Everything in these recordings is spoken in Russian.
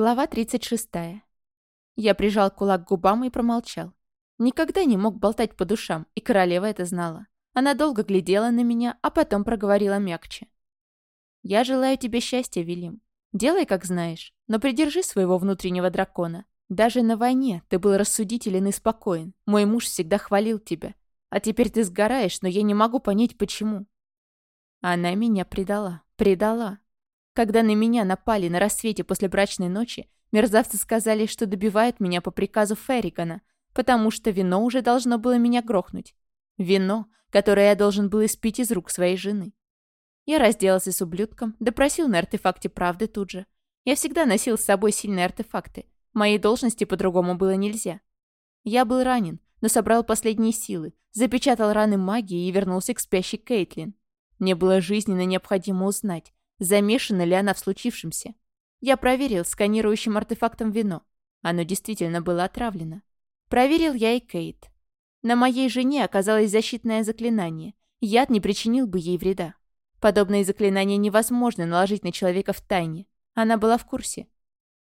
Глава 36. Я прижал кулак к губам и промолчал. Никогда не мог болтать по душам, и королева это знала. Она долго глядела на меня, а потом проговорила мягче. «Я желаю тебе счастья, Вильям. Делай, как знаешь, но придержи своего внутреннего дракона. Даже на войне ты был рассудителен и спокоен. Мой муж всегда хвалил тебя. А теперь ты сгораешь, но я не могу понять, почему». Она меня предала. Предала. Когда на меня напали на рассвете после брачной ночи, мерзавцы сказали, что добивают меня по приказу Ферригана, потому что вино уже должно было меня грохнуть. Вино, которое я должен был испить из рук своей жены. Я разделался с ублюдком, допросил на артефакте правды тут же. Я всегда носил с собой сильные артефакты. Моей должности по-другому было нельзя. Я был ранен, но собрал последние силы, запечатал раны магии и вернулся к спящей Кейтлин. Мне было жизненно необходимо узнать, замешана ли она в случившемся. Я проверил сканирующим артефактом вино. Оно действительно было отравлено. Проверил я и Кейт. На моей жене оказалось защитное заклинание. Яд не причинил бы ей вреда. Подобные заклинания невозможно наложить на человека в тайне. Она была в курсе.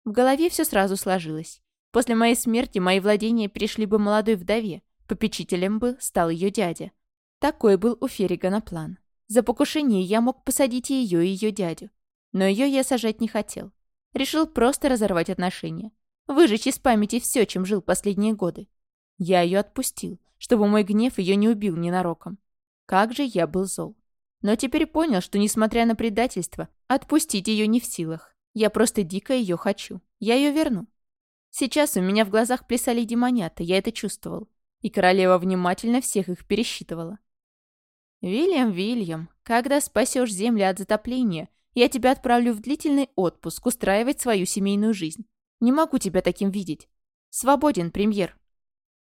В голове все сразу сложилось. После моей смерти мои владения перешли бы молодой вдове. Попечителем бы стал ее дядя. Такой был у Ферригана план. За покушение я мог посадить ее, и ее дядю. Но ее я сажать не хотел. Решил просто разорвать отношения. Выжечь из памяти все, чем жил последние годы. Я ее отпустил, чтобы мой гнев ее не убил ненароком. Как же я был зол. Но теперь понял, что, несмотря на предательство, отпустить ее не в силах. Я просто дико ее хочу. Я ее верну. Сейчас у меня в глазах плясали демонята, я это чувствовал. И королева внимательно всех их пересчитывала. «Вильям, Вильям, когда спасешь землю от затопления, я тебя отправлю в длительный отпуск устраивать свою семейную жизнь. Не могу тебя таким видеть. Свободен, премьер».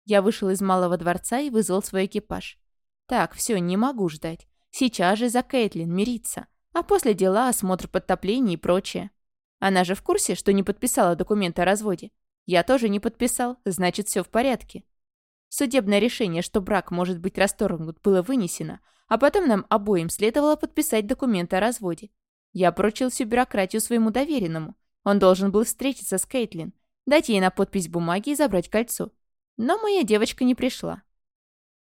Я вышел из малого дворца и вызвал свой экипаж. «Так, все, не могу ждать. Сейчас же за Кейтлин мириться. А после дела, осмотр подтопления и прочее. Она же в курсе, что не подписала документы о разводе. Я тоже не подписал, значит, все в порядке. Судебное решение, что брак может быть расторгнут, было вынесено, а потом нам обоим следовало подписать документы о разводе. Я поручил всю бюрократию своему доверенному. Он должен был встретиться с Кейтлин, дать ей на подпись бумаги и забрать кольцо. Но моя девочка не пришла.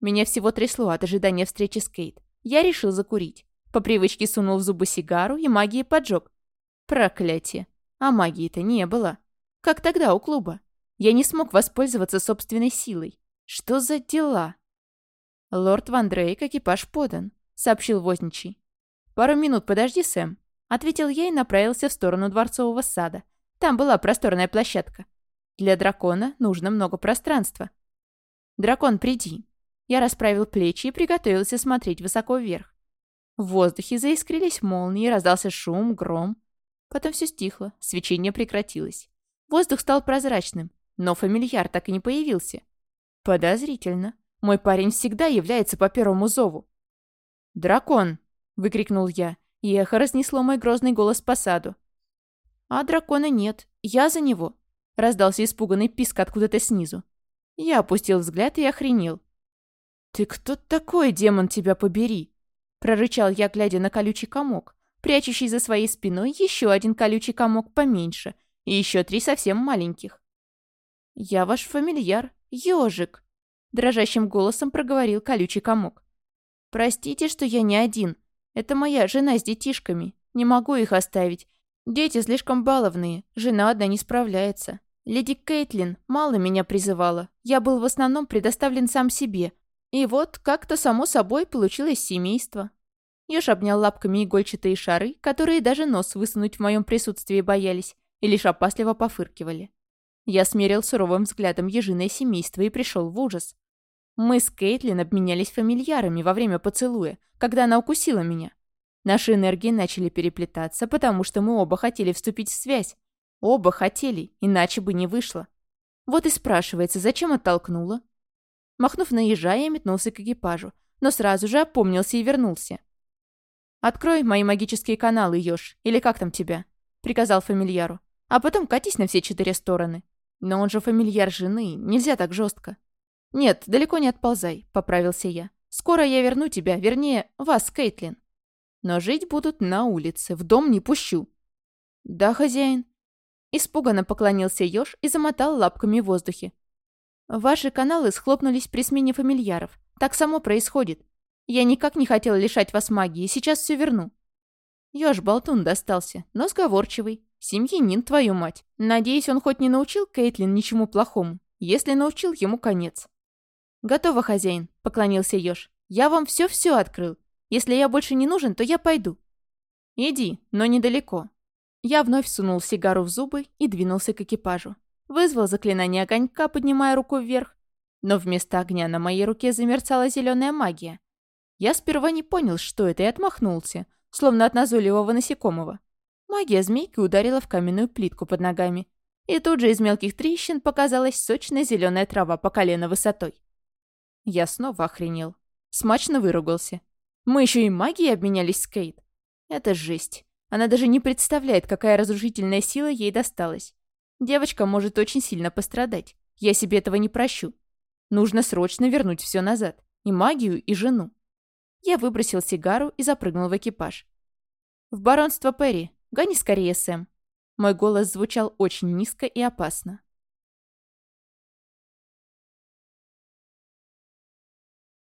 Меня всего трясло от ожидания встречи с Кейт. Я решил закурить. По привычке сунул в зубы сигару и магией поджег. Проклятие. А магии-то не было. Как тогда у клуба. Я не смог воспользоваться собственной силой. Что за дела? «Лорд Ван Дрейк, экипаж подан», — сообщил возничий. «Пару минут подожди, Сэм», — ответил я и направился в сторону дворцового сада. Там была просторная площадка. Для дракона нужно много пространства. «Дракон, приди». Я расправил плечи и приготовился смотреть высоко вверх. В воздухе заискрились молнии, раздался шум, гром. Потом все стихло, свечение прекратилось. Воздух стал прозрачным, но фамильяр так и не появился. Подозрительно. Мой парень всегда является по первому зову. «Дракон!» — выкрикнул я, и эхо разнесло мой грозный голос по саду. «А дракона нет. Я за него!» — раздался испуганный писк откуда-то снизу. Я опустил взгляд и охренел. «Ты кто такой, демон, тебя побери?» — прорычал я, глядя на колючий комок, прячущий за своей спиной еще один колючий комок поменьше и еще три совсем маленьких. «Я ваш фамильяр, ежик!» дрожащим голосом проговорил колючий комок. «Простите, что я не один. Это моя жена с детишками. Не могу их оставить. Дети слишком баловные, жена одна не справляется. Леди Кейтлин мало меня призывала. Я был в основном предоставлен сам себе. И вот как-то само собой получилось семейство». Ёж обнял лапками игольчатые шары, которые даже нос высунуть в моем присутствии боялись, и лишь опасливо пофыркивали. Я смерил суровым взглядом ежиное семейство и пришел в ужас. Мы с Кейтлин обменялись фамильярами во время поцелуя, когда она укусила меня. Наши энергии начали переплетаться, потому что мы оба хотели вступить в связь. Оба хотели, иначе бы не вышло. Вот и спрашивается, зачем оттолкнула? Махнув на ежа, я метнулся к экипажу, но сразу же опомнился и вернулся. «Открой мои магические каналы, Ёж, или как там тебя?» — приказал фамильяру. «А потом катись на все четыре стороны. Но он же фамильяр жены, нельзя так жестко. «Нет, далеко не отползай», — поправился я. «Скоро я верну тебя, вернее, вас, Кейтлин. Но жить будут на улице, в дом не пущу». «Да, хозяин». Испуганно поклонился еж и замотал лапками в воздухе. Ваши каналы схлопнулись при смене фамильяров. Так само происходит. Я никак не хотел лишать вас магии, сейчас все верну. Ёж болтун достался, но сговорчивый. Семьянин, твою мать. Надеюсь, он хоть не научил Кейтлин ничему плохому. Если научил, ему конец. «Готово, хозяин», — поклонился Ёж. «Я вам все-все открыл. Если я больше не нужен, то я пойду». «Иди, но недалеко». Я вновь сунул сигару в зубы и двинулся к экипажу. Вызвал заклинание огонька, поднимая руку вверх. Но вместо огня на моей руке замерцала зеленая магия. Я сперва не понял, что это, и отмахнулся, словно от назойливого насекомого. Магия змейки ударила в каменную плитку под ногами. И тут же из мелких трещин показалась сочная зеленая трава по колено высотой. Я снова охренел. Смачно выругался. Мы еще и магией обменялись с Кейт. Это жесть. Она даже не представляет, какая разрушительная сила ей досталась. Девочка может очень сильно пострадать. Я себе этого не прощу. Нужно срочно вернуть все назад. И магию, и жену. Я выбросил сигару и запрыгнул в экипаж. «В баронство Перри. Гони скорее, Сэм». Мой голос звучал очень низко и опасно.